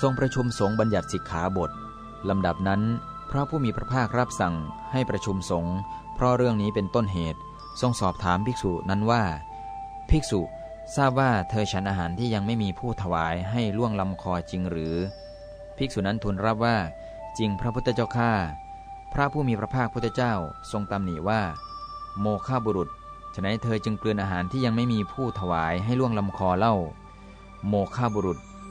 ทรงประชุมสงฆ์บัญญัติสิกขาบทลำดับนั้น พระผู้มีพระภาครับสั่งให้ประชุมสงฆ์เพราะเรื่องนี้เป็นต้นเหตุ ทรงสอบถามภิกษุนั้นว่า ภิกษุทราบว่าเธอฉันอาหารที่ยังไม่มีผู้ถวายให้ล่วงลำคอจริงหรือ ภิกษุนั้นทูลรับว่า จริงพระพุทธเจ้าข้าพระผู้มีพระภาคพุทธเจ้าทรงตำหนิว่า โมฆะบุรุษฉะนั้นเธอจึงเกลืนอาหารที่ยังไม่มีผู้ถวายให้ล่วงลำคอเล่า โมฆะบุรุษ